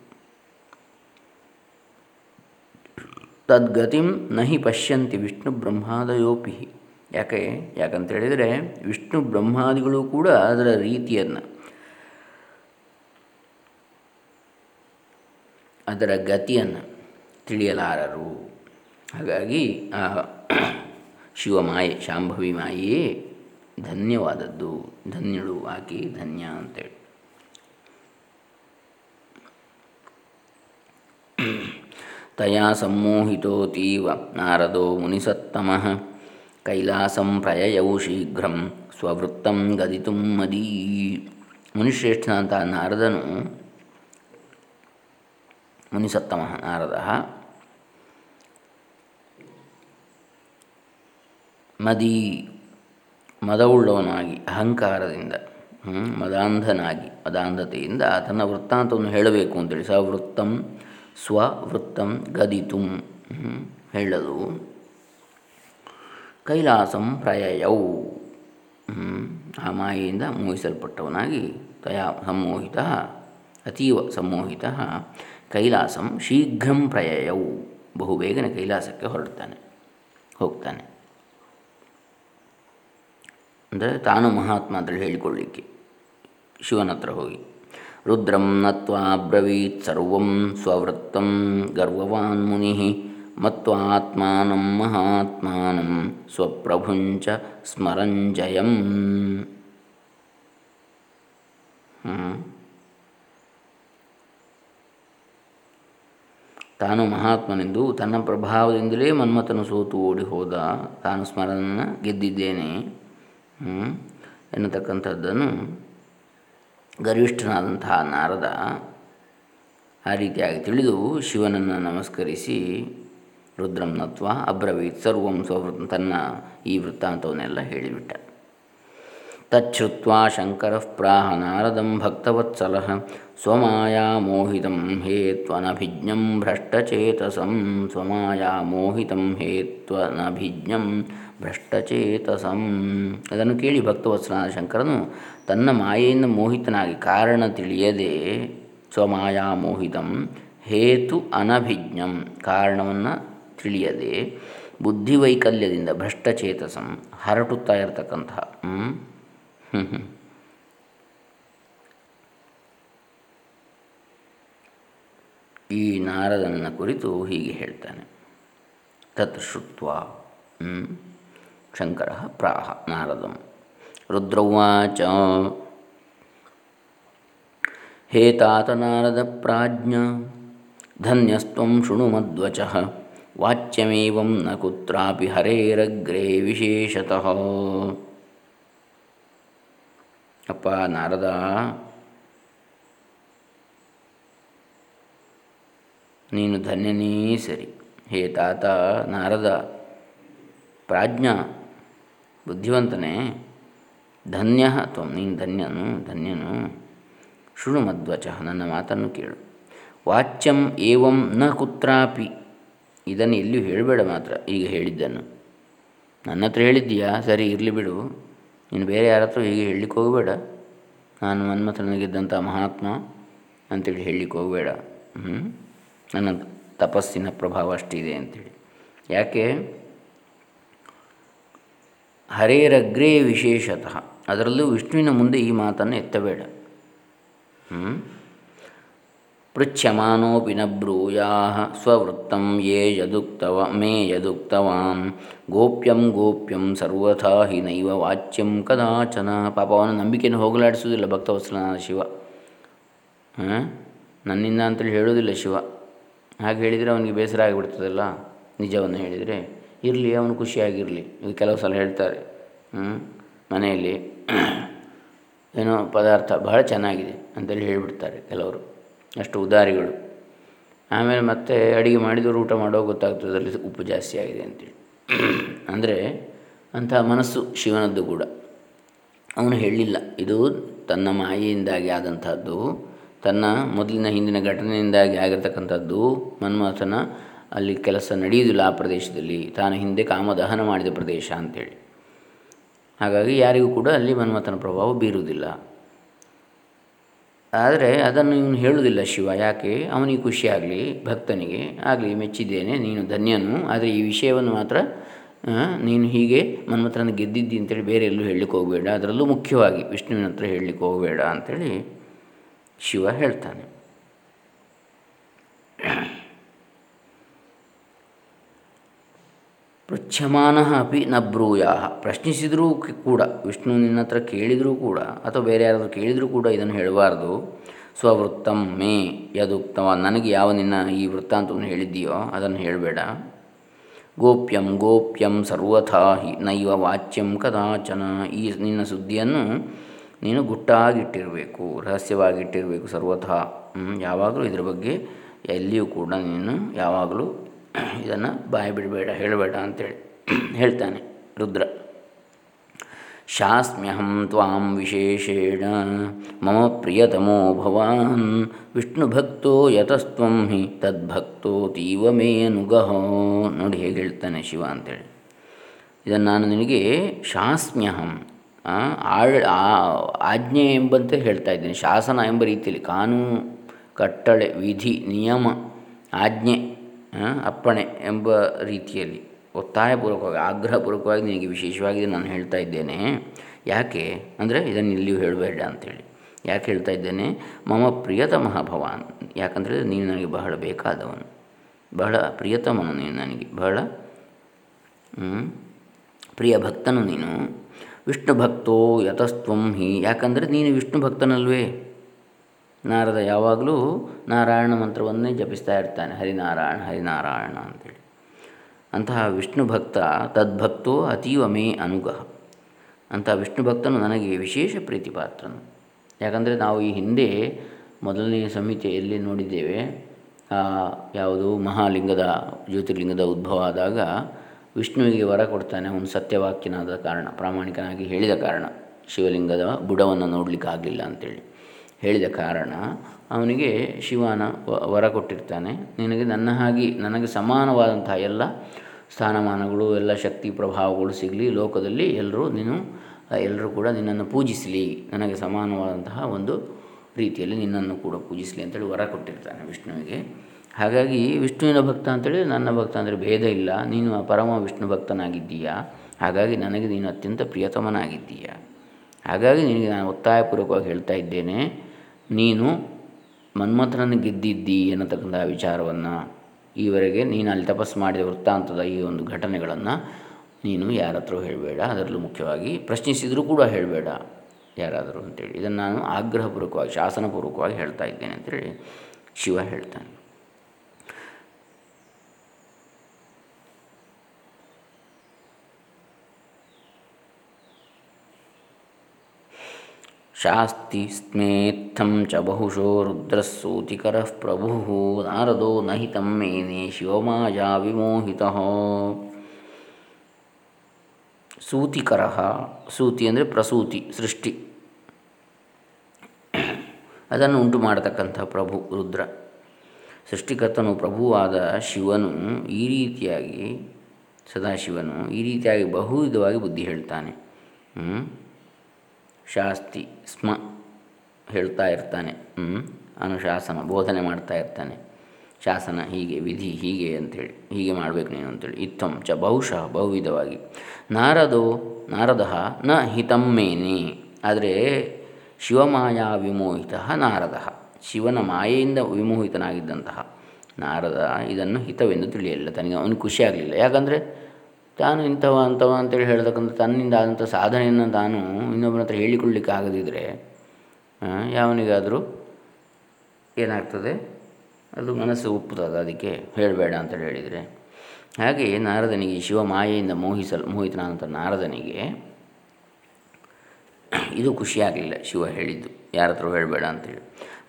ತದ್ಗತಿಂ ನಹಿ ಪಶ್ಯಂತಿ ವಿಷ್ಣು ಬ್ರಹ್ಮಾದಯೋಪಿ. ಯಾಕೆ? ಯಾಕಂತ ಹೇಳಿದರೆ ವಿಷ್ಣು ಬ್ರಹ್ಮಾದಿಗಳು ಕೂಡ ಅದರ ರೀತಿಯನ್ನು ಅದರ ಗತಿಯನ್ನು ತಿಳಿಯಲಾರರು. ಹಾಗಾಗಿ ಆ ಶಿವಮಾಯೆ, ಶಾಂಭವಿ ಮಾಯೆಯೇ ಧನ್ಯವಾದದ್ದು. ಧನ್ಯಳು ಆಕೆ ಧನ್ಯ ಅಂತೇಳಿ. ತಯಾ ಸಮ್ಮೋಹಿತೋತೀವ ನಾರದೋ ಮುನಿಸತ್ತಮಃ ಕೈಲಾಸಂ ಪ್ರಯಯೌ ಶೀಘ್ರಂ ಸ್ವವೃತ್ತಂ ಗದಿತು ಮದೀ ಮುನಿಶ್ರೇಷ್ಠನಂತ ನಾರದನು ಮುನಿಸತ್ತಮ ನಾರದ ಮದಿ ಮದವುಳ್ಳವನಾಗಿ ಅಹಂಕಾರದಿಂದ ಮದಾಂಧನಾಗಿ, ಮದಾಂಧತೆಯಿಂದ ತನ್ನ ವೃತ್ತಾಂತವನ್ನು ಹೇಳಬೇಕು ಅಂತೇಳಿ. ಸವೃತ್ತಂ ಸ್ವವೃತ್ತಂ ಗದಿತು. ಹೇಳಲು. ಕೈಲಾಸಂ ಪ್ರಯಯೌ. ಆ ಮಾಯೆಯಿಂದ ಮೋಹಿಸಲ್ಪಟ್ಟವನಾಗಿ ತಯಾ ಸಮ್ಮೋಹಿತ ಅತೀವ ಸಮ್ಮೋಹಿತ ಕೈಲಾಸಂ ಶೀಘ್ರಂ ಬಹು ಬಹುಬೇಗನೆ ಕೈಲಾಸಕ್ಕೆ ಹೊರಡ್ತಾನೆ, ಹೋಗ್ತಾನೆ. ಅಂದರೆ ತಾನು ಮಹಾತ್ಮ ಅಂತೇಳಿ ಹೇಳಿಕೊಳ್ಳಿಕ್ಕೆ, ಶಿವನ ಹತ್ರ ಹೋಗಿ. ರುದ್ರಂ ನತ್ವಾ ಬ್ರವೀತ್ ಸರ್ವಂ ಸ್ವವೃತ್ತಂ ಗರ್ವವಾನ್ ಮುನಿ ಮತ್ವಾತ್ಮಾನಂ ಮಹಾತ್ಮಾನಂ ಸ್ವಪ್ರಭುಂಚ ಸ್ಮರಂಜಯಂ ತಾನು ಮಹಾತ್ಮನೆಂದು ತನ್ನ ಪ್ರಭಾವದಿಂದಲೇ ಮನ್ಮಥನು ಸೋತು ಓಡಿ ಹೋದ. ತಾನು ಸ್ಮರಣ ಗೆದ್ದಿದ್ದೇನೆ. ಎನ್ನತಕ್ಕಂಥದ್ದನ್ನು ಗರಿಷ್ಠನಾದಂತಹ ನಾರದ ಆ ರೀತಿಯಾಗಿ ತಿಳಿದು ಶಿವನನ್ನು ನಮಸ್ಕರಿಸಿ ರುದ್ರಂನತ್ವ ಅಬ್ರವೀತ್ ಸರ್ವಂ ಸ್ವವೃತ್ ತನ್ನ ಈ ವೃತ್ತಾಂತವನ್ನೆಲ್ಲ ಹೇಳಿಬಿಟ್ಟ. ತಚ್ಛ್ರುತ್ವಾ ಶಂಕರ ಪ್ರಾಹ ನಾರದಂ ಭಕ್ತವತ್ಸಲ ಸ್ವಮಾಯಾಮೋಹಿತಂ ಹೇತ್ವನಭಿಜ್ಞಂ ಭ್ರಷ್ಟಚೇತಸಂ ಸ್ವಮಾಯಾಮೋಹಿತಂ ಹೇತ್ವನಭಿಜ್ಞಂ ಭ್ರಷ್ಟಚೇತಸಂ ಅದನ್ನು ಕೇಳಿ ಭಕ್ತವತ್ಸಲನಾದ ಶಂಕರನು ತನ್ನ ಮಾಯೆಯಿಂದ ಮೋಹಿತನಾಗಿ ಕಾರಣ ತಿಳಿಯದೆ ಸ್ವಮಾಯಾಮೋಹಿತಂ ಹೇತು ಅನಭಿಜ್ಞಂ ಕಾರಣವನ್ನು ತಿಳಿಯದೆ ಬುದ್ಧಿವೈಕಲ್ಯದಿಂದ ಭ್ರಷ್ಟಚೇತಸಂ ಹರಟುತ್ತಾ ಇರತಕ್ಕಂತಹ ಈ ನಾರದನ ಕುರಿತು ಹೀಗೆ ಹೇಳ್ತಾನೆ. ತತ್ ಶುತ್ವ ಶಂಕರ ಪ್ರಾಹ, ನಾರದಂ. ರುದ್ರವಾಚ, ಹೇ ತಾತ ನಾರದ ಪ್ರಾಜ್ಞ ಧನ್ಯಸ್ತಂ ಶೃಣು ಮಧ್ವಚ ವಾಚ್ಯಮೇವಂ ನ ಕುತ್ರಾಪಿ ಹರೇರಗ್ರೆ ವಿಶೇಷತಃ. ಅಪ್ಪ, ನಾರದ. ನೀನು ಧನ್ಯನೇ ಸರಿ. ಹೇ ತಾತ, ನಾರದ. ಪ್ರಾಜ್ಞ, ಬುದ್ಧಿವಂತನೇ. ಧನ್ಯ ತ್ವ, ನೀನು ಧನ್ಯನು ಧನ್ಯನು. ಶೃಣು ಮಧ್ವಚ, ನನ್ನ ಮಾತನ್ನು ಕೇಳು. ವಾಚ್ಯಂ ಏವಂ ನ ಕುತ್ರಾಪಿ. ಇದನ್ನು ಎಲ್ಲಿಯೂ ಹೇಳಬೇಡ ಮಾತ್ರ, ಈಗ ಹೇಳಿದ್ದನ್ನು. ನನ್ನ ಹತ್ರ ಹೇಳಿದ್ದೀಯಾ? ಸರಿ, ಇರಲಿ ಬಿಡು. ನೀನು ಬೇರೆ ಯಾರ ಹತ್ರ ಹೀಗೆ ಹೇಳಲಿಕ್ಕೆ ಹೋಗಬೇಡ. ನಾನು ಮನ್ಮಥನಿಗಿದ್ದಂಥ ಮಹಾತ್ಮ ಅಂತೇಳಿ ಹೇಳಲಿಕ್ಕೆ ಹೋಗಬೇಡ. ಹ್ಞೂ? ನನ್ನ ತಪಸ್ಸಿನ ಪ್ರಭಾವ ಅಷ್ಟಿದೆ ಅಂಥೇಳಿ ಯಾಕೆ? ಹರೇರಗ್ರೇ ವಿಶೇಷತಃ. ಅದರಲ್ಲೂ ವಿಷ್ಣುವಿನ ಮುಂದೆ ಈ ಮಾತನ್ನು ಎತ್ತಬೇಡ. ಪೃಚ್ಛಮಾನೋಪಿ ನ ಬ್ರೂಯಾ ಸ್ವವೃತ್ತಂ ಯೇ ಯದುಕ್ತವ ಮೇ ಯದುಕ್ತವಾನ್ ಗೋಪ್ಯಂ ಗೋಪ್ಯಂ ಸರ್ವಥಾ ಹಿ ನೈವ ವಾಚ್ಯಂ ಕದಾಚನ ಪಾಪ, ಅವನ ನಂಬಿಕೆಯನ್ನು ಹೋಗಲಾಡಿಸುವುದಿಲ್ಲ ಭಕ್ತವತ್ಸಲನಾದ ಶಿವ. ನನ್ನಿಂದ ಅಂತೇಳಿ ಹೇಳೋದಿಲ್ಲ ಶಿವ. ಹಾಗೆ ಹೇಳಿದರೆ ಅವನಿಗೆ ಬೇಸರ ಆಗಿಬಿಡ್ತದಲ್ಲ, ನಿಜವನ್ನು ಹೇಳಿದರೆ. ಇರಲಿ, ಅವನು ಖುಷಿಯಾಗಿರಲಿ. ಇದು ಕೆಲವು ಸಲ ಹೇಳ್ತಾರೆ. ಮನೆಯಲ್ಲಿ ಏನೋ ಪದಾರ್ಥ ಬಹಳ ಚೆನ್ನಾಗಿದೆ ಅಂತೇಳಿ ಹೇಳಿಬಿಡ್ತಾರೆ ಕೆಲವರು. ಅಷ್ಟು ಉದಾರಿಗಳು. ಆಮೇಲೆ ಮತ್ತೆ ಅಡುಗೆ ಮಾಡಿದವರು ಊಟ ಮಾಡೋ ಗೊತ್ತಾಗ್ತದೆ ಅಲ್ಲಿ ಉಪ್ಪು ಜಾಸ್ತಿ ಆಗಿದೆ ಅಂತೇಳಿ. ಅಂದರೆ ಅಂತಹ ಮನಸ್ಸು ಶಿವನದ್ದು ಕೂಡ. ಅವನು ಹೇಳಲಿಲ್ಲ ಇದು ತನ್ನ ಮಾಯೆಯಿಂದಾಗಿ ಆದಂಥದ್ದು, ತನ್ನ ಮೊದಲಿನ ಹಿಂದಿನ ಘಟನೆಯಿಂದಾಗಿ ಆಗಿರ್ತಕ್ಕಂಥದ್ದು, ಮನ್ಮಥನ ಅಲ್ಲಿ ಕೆಲಸ ನಡೆಯುವುದಿಲ್ಲ ಆ ಪ್ರದೇಶದಲ್ಲಿ, ತಾನು ಹಿಂದೆ ಕಾಮದಹನ ಮಾಡಿದ ಪ್ರದೇಶ ಅಂಥೇಳಿ ಹಾಗಾಗಿ ಯಾರಿಗೂ ಕೂಡ ಅಲ್ಲಿ ಮನ್ಮಥನ ಪ್ರಭಾವ ಬೀರುವುದಿಲ್ಲ. ಆದರೆ ಅದನ್ನು ಇವನು ಹೇಳುವುದಿಲ್ಲ ಶಿವ, ಯಾಕೆ? ಅವನಿಗೆ ಖುಷಿಯಾಗಲಿ ಭಕ್ತನಿಗೆ ಆಗಲಿ, ಮೆಚ್ಚಿದ್ದೇನೆ, ನೀನು ಧನ್ಯನು, ಆದರೆ ಈ ವಿಷಯವನ್ನು ಮಾತ್ರ ನೀನು ಹೀಗೆ ಮನ್ಮಥನ ಗೆದ್ದಿದ್ದಿ ಅಂತೇಳಿ ಬೇರೆ ಎಲ್ಲೂ ಹೇಳಲಿಕ್ಕೆ ಹೋಗಬೇಡ, ಅದರಲ್ಲೂ ಮುಖ್ಯವಾಗಿ ವಿಷ್ಣುವಿನ ಹತ್ರ ಹೇಳಲಿಕ್ಕೆ ಹೋಗಬೇಡ ಅಂಥೇಳಿ ಶಿವ ಹೇಳ್ತಾನೆ. ಪೃಚ್ಛಮಾನ ಅಪಿ ನ ಬ್ರೂಯಾ ಪ್ರಶ್ನಿಸಿದರೂ ಕೂಡ, ವಿಷ್ಣು ನಿನ್ನ ಹತ್ರ ಕೇಳಿದರೂ ಕೂಡ, ಅಥವಾ ಬೇರೆ ಯಾರಾದರೂ ಕೇಳಿದರೂ ಕೂಡ ಇದನ್ನು ಹೇಳಬಾರ್ದು. ಸ್ವವೃತ್ತಂ ಮೇ ಯದುಕ್ತವ. ನನಗೆ ಯಾವ ನಿನ್ನ ಈ ವೃತ್ತಾಂತವನ್ನು ಹೇಳಿದ್ದೀಯೋ ಅದನ್ನು ಹೇಳಬೇಡ. ಗೋಪ್ಯಂ ಗೋಪ್ಯಂ ಸರ್ವಥಾ ಹಿ ನೈವ ವಾಚ್ಯಂ ಕದಾಚನ. ಈ ನಿನ್ನ ಸುದ್ದಿಯನ್ನು ನೀನು ಗುಟ್ಟಾಗಿಟ್ಟಿರಬೇಕು, ರಹಸ್ಯವಾಗಿಟ್ಟಿರಬೇಕು ಸರ್ವಥಾ. ಯಾವಾಗಲೂ ಇದರ ಬಗ್ಗೆ ಎಲ್ಲಿಯೂ ಕೂಡ ನೀನು ಯಾವಾಗಲೂ *clears throat* ಇದನ್ನು ಬಾಯಿ ಬಿಡಬೇಡ, ಹೇಳಬೇಡ ಅಂತೇಳಿ *clears throat* ಹೇಳ್ತಾನೆ ರುದ್ರ. ಶಾಸ್ಮ್ಯಹಂ ತ್ವಾಂ ವಿಶೇಷೇಣ, ಮಮ ಪ್ರಿಯತಮೋ ಭವಾನ್ ವಿಷ್ಣುಭಕ್ತೋ ಯತಸ್ತ್ವಂ ಹಿ ತದ್ಭಕ್ತೋ ತೀವ ಮೇ ಅನುಗಹೋ ನೋಡಿ ಹೇಗೆ ಹೇಳ್ತಾನೆ ಶಿವ ಅಂತೇಳಿ. ಇದನ್ನು ನಾನು ನಿನಗೆ ಶಾಸ್ಮ್ಯಹಂ ಆಳ್ ಆಜ್ಞೆ ಎಂಬಂತೆ ಹೇಳ್ತಾ ಇದ್ದೇನೆ. ಶಾಸನ ಎಂಬ ರೀತಿಯಲ್ಲಿ ಕಾನೂನು, ಕಟ್ಟಳೆ, ವಿಧಿ, ನಿಯಮ, ಆಜ್ಞೆ ಅಪ್ಪಣೆ ಎಂಬ ರೀತಿಯಲ್ಲಿ ಒತ್ತಾಯಪೂರ್ವಕವಾಗಿ, ಆಗ್ರಹಪೂರ್ವಕವಾಗಿ ನಿನಗೆ ವಿಶೇಷವಾಗಿ ನಾನು ಹೇಳ್ತಾ ಇದ್ದೇನೆ. ಯಾಕೆ? ಅಂದರೆ ಇದನ್ನು ಇಲ್ಲಿಯೂ ಹೇಳಬೇಡ ಅಂಥೇಳಿ ಯಾಕೆ ಹೇಳ್ತಾ ಇದ್ದೇನೆ? ಮಮ ಪ್ರಿಯತಮಃ ಭವಾನ್. ಯಾಕಂದರೆ ನೀನು ನನಗೆ ಬಹಳ ಬೇಕಾದವನು. ಬಹಳ ಪ್ರಿಯತಮನು ನೀನು ನನಗೆ. ಬಹಳ ಪ್ರಿಯ ಭಕ್ತನು ನೀನು. ವಿಷ್ಣು ಭಕ್ತೋ ಯತಸ್ತ್ವಂ ಹಿ. ಯಾಕಂದರೆ ನೀನು ವಿಷ್ಣು ಭಕ್ತನಲ್ವೇ. ನಾರದ ಯಾವಾಗಲೂ ನಾರಾಯಣ ಮಂತ್ರವನ್ನೇ ಜಪಿಸ್ತಾ ಇರ್ತಾನೆ, ಹರಿನಾರಾಯಣ ಹರಿನಾರಾಯಣ ಅಂತೇಳಿ. ಅಂತಹ ವಿಷ್ಣು ಭಕ್ತ ತದ್ಭಕ್ತೋ ಅತೀವ ಮೇ ಅನುಗ್ರಹ. ಅಂತಹ ವಿಷ್ಣು ಭಕ್ತನು ನನಗೆ ವಿಶೇಷ ಪ್ರೀತಿ ಪಾತ್ರನು ಯಾಕಂದರೆ ನಾವು ಈ ಹಿಂದೆ ಮೊದಲನೆಯ ಸಂಹಿತೆಯಲ್ಲಿ ನೋಡಿದ್ದೇವೆ ಯಾವುದು ಮಹಾಲಿಂಗದ, ಜ್ಯೋತಿರ್ಲಿಂಗದ ಉದ್ಭವ ಆದಾಗ ವಿಷ್ಣುವಿಗೆ ವರ ಕೊಡ್ತಾನೆ. ಅವನು ಸತ್ಯವಾಕ್ಯನಾದ ಕಾರಣ, ಪ್ರಾಮಾಣಿಕನಾಗಿ ಹೇಳಿದ ಕಾರಣ ಶಿವಲಿಂಗದ ಬುಡವನ್ನು ನೋಡಲಿಕ್ಕಾಗಲಿಲ್ಲ ಅಂತೇಳಿ. ಹೇಳಿದ ಕಾರಣ ಅವನಿಗೆ ಶಿವನ ವರ ಕೊಟ್ಟಿರ್ತಾನೆ. ನಿನಗೆ ನನ್ನ ಹಾಗೆ, ನನಗೆ ಸಮಾನವಾದಂತಹ ಎಲ್ಲ ಸ್ಥಾನಮಾನಗಳು, ಎಲ್ಲ ಶಕ್ತಿ ಪ್ರಭಾವಗಳು ಸಿಗಲಿ. ಲೋಕದಲ್ಲಿ ಎಲ್ಲರೂ ನೀನು ಎಲ್ಲರೂ ಕೂಡ ನಿನ್ನನ್ನು ಪೂಜಿಸಲಿ. ನನಗೆ ಸಮಾನವಾದಂತಹ ಒಂದು ರೀತಿಯಲ್ಲಿ ನಿನ್ನನ್ನು ಕೂಡ ಪೂಜಿಸಲಿ ಅಂತೇಳಿ ವರ ಕೊಟ್ಟಿರ್ತಾನೆ ವಿಷ್ಣುವಿಗೆ. ಹಾಗಾಗಿ ವಿಷ್ಣುವಿನ ಭಕ್ತ ಅಂತೇಳಿ ನನ್ನ ಭಕ್ತ ಅಂದರೆ ಭೇದ ಇಲ್ಲ. ನೀನು ಪರಮ ವಿಷ್ಣು ಭಕ್ತನಾಗಿದ್ದೀಯಾ? ಹಾಗಾಗಿ ನನಗೆ ನೀನು ಅತ್ಯಂತ ಪ್ರಿಯತಮನಾಗಿದ್ದೀಯಾ? ಹಾಗಾಗಿ ನಿನಗೆ ನಾನು ಒತ್ತಾಯಪೂರ್ವಕವಾಗಿ ಹೇಳ್ತಾ ಇದ್ದೇನೆ. ನೀನು ಮನ್ಮಥನನ್ನು ಗೆದ್ದಿದ್ದಿ ಅನ್ನತಕ್ಕಂಥ ವಿಚಾರವನ್ನು ಈವರೆಗೆ ನೀನು ಅಲ್ಲಿ ತಪಸ್ಸು ಮಾಡಿದ ವೃತ್ತಾಂತದ ಈ ಒಂದು ಘಟನೆಗಳನ್ನು ನೀನು ಯಾರ ಹತ್ರ ಹೇಳಬೇಡ. ಅದರಲ್ಲೂ ಮುಖ್ಯವಾಗಿ ಪ್ರಶ್ನಿಸಿದರೂ ಕೂಡ ಹೇಳಬೇಡ ಯಾರಾದರೂ ಅಂತೇಳಿ. ಇದನ್ನು ನಾನು ಆಗ್ರಹಪೂರ್ವಕವಾಗಿ, ಶಾಸನಪೂರ್ವಕವಾಗಿ ಹೇಳ್ತಾ ಇದ್ದೇನೆ ಅಂತೇಳಿ ಶಿವ ಹೇಳ್ತಾನೆ. ಶಾಸ್ತಿ ಸ್ಮೇತ್ಥಂ ಚ ಬಹುಶೋ ರುದ್ರಸೂತಿಕರ ಪ್ರಭು ನಾರದೋ ನಹಿತಂ ಮೇನೆ ಶಿವಮಾಯಾ ವಿಮೋಹಿತಃ ಸೂತಿಕರ ಸೂತಿ ಅಂದರೆ ಪ್ರಸೂತಿ ಸೃಷ್ಟಿ ಅದನ್ನು ಉಂಟು ಮಾಡತಕ್ಕಂಥ ಪ್ರಭು ರುದ್ರ. ಸೃಷ್ಟಿಕರ್ತನು ಪ್ರಭುವಾದ ಶಿವನು ಈ ರೀತಿಯಾಗಿ, ಸದಾಶಿವನು ಈ ರೀತಿಯಾಗಿ ಬಹುವಿಧವಾಗಿ ಬುದ್ಧಿ ಹೇಳ್ತಾನೆ. ಶಾಸ್ತಿ ಸ್ಮ ಹೇಳ್ತಾ ಇರ್ತಾನೆ ಅನುಶಾಸನ, ಬೋಧನೆ ಮಾಡ್ತಾ ಇರ್ತಾನೆ. ಶಾಸನ ಹೀಗೆ, ವಿಧಿ ಹೀಗೆ ಅಂಥೇಳಿ, ಹೀಗೆ ಮಾಡಬೇಕು ನೀನು ಅಂತೇಳಿ ಇತ್ತಂ ಚ ಬಹುಶಃ ಬಹುವಿಧವಾಗಿ. ನಾರದೋ, ನಾರದ ನ ಹಿತಮ್ಮೇನೆ. ಆದರೆ ಶಿವಮಾಯಾ ವಿಮೋಹಿತ ನಾರದ. ಶಿವನ ಮಾಯೆಯಿಂದ ವಿಮೋಹಿತನಾಗಿದ್ದಂತಹ ನಾರದ ಇದನ್ನು ಹಿತವೆಂದು ತಿಳಿಯಲಿಲ್ಲ ತನಗೆ, ಅವನಿಗೆ ಖುಷಿಯಾಗಲಿಲ್ಲ ಯಾಕಂದರೆ ತಾನು ಇಂಥವ ಅಂಥವ ಅಂತೇಳಿ ಹೇಳ್ತಕ್ಕಂಥ ತನ್ನಿಂದ ಆದಂಥ ಸಾಧನೆಯನ್ನು ತಾನು ಇನ್ನೊಬ್ಬನ ಹತ್ರ ಹೇಳಿಕೊಳ್ಳಿಕ್ಕೆ ಆಗದಿದ್ದರೆ ಯಾವನಿಗಾದರೂ ಏನಾಗ್ತದೆ? ಅದು ಮನಸ್ಸು ಒಪ್ಪುತ್ತದೆ ಅದಕ್ಕೆ ಹೇಳಬೇಡ ಅಂತೇಳಿ ಹೇಳಿದರೆ. ಹಾಗೆ ನಾರದನಿಗೆ ಶಿವ ಮಾಯೆಯಿಂದ ಮೋಹಿಸಲ್, ಮೋಹಿತನಾದಂಥ ನಾರದನಿಗೆ ಇದು ಖುಷಿಯಾಗಲಿಲ್ಲ ಶಿವ ಹೇಳಿದ್ದು. ಯಾರ ಹತ್ರ ಹೇಳಬೇಡ ಅಂತೇಳಿ.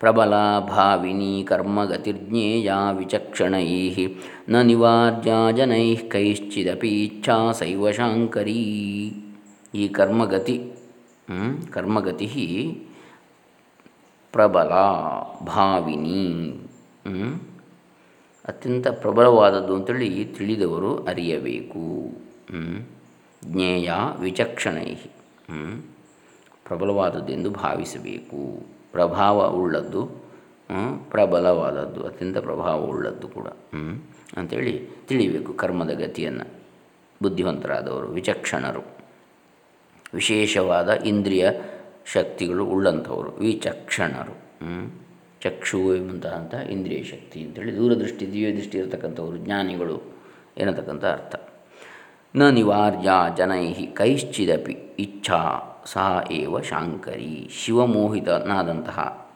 ಪ್ರಬಲ ಭಾವಿನಿ ಕರ್ಮಗತಿರ್ಜ್ಞೇಯ ವಿಚಕ್ಷಣೈ ನ ನಿವಾರ್ಯಾ ಜನೈ ಕೈಶ್ಚಿದಪಿ ಇಚ್ಛಾ ಸೈವ ಶಾಂಕರೀ. ಈ ಕರ್ಮಗತಿ ಕರ್ಮಗತಿ ಪ್ರಬಲ ಭಾವಿನಿ. ಅತ್ಯಂತ ಪ್ರಬಲವಾದದ್ದು ಅಂತೇಳಿ ತಿಳಿದವರು ಅರಿಯಬೇಕು. ಜ್ಞೇಯ ವಿಚಕ್ಷಣೈ. ಪ್ರಬಲವಾದದ್ದೆಂದು ಭಾವಿಸಬೇಕು. ಪ್ರಭಾವ ಉಳ್ಳದ್ದು ಪ್ರಬಲವಾದದ್ದು, ಅತ್ಯಂತ ಪ್ರಭಾವ ಉಳ್ಳದ್ದು ಕೂಡ ಅಂಥೇಳಿ ತಿಳಿಬೇಕು ಕರ್ಮದ ಗತಿಯನ್ನು. ಬುದ್ಧಿವಂತರಾದವರು, ವಿಚಕ್ಷಣರು. ವಿಶೇಷವಾದ ಇಂದ್ರಿಯ ಶಕ್ತಿಗಳು ಉಳ್ಳಂಥವರು, ವಿಚಕ್ಷಣರು ಚಕ್ಷು ಎಂಬಂತಹ ಇಂದ್ರಿಯ ಶಕ್ತಿ ಅಂತೇಳಿ ದೂರದೃಷ್ಟಿ ದಿವ್ಯ ದೃಷ್ಟಿ ಇರತಕ್ಕಂಥವರು, ಜ್ಞಾನಿಗಳು ಎನ್ನತಕ್ಕಂಥ ಅರ್ಥ. ನ ನಿವಾರ್ಯ ಜನೈ ಕೈಶ್ಚಿದಪಿ ಇಚ್ಛಾ. ಸಹ ಏವ ಶಾಂಕರಿ ಶಿವಮೋಹಿತನಾದಂತಹ.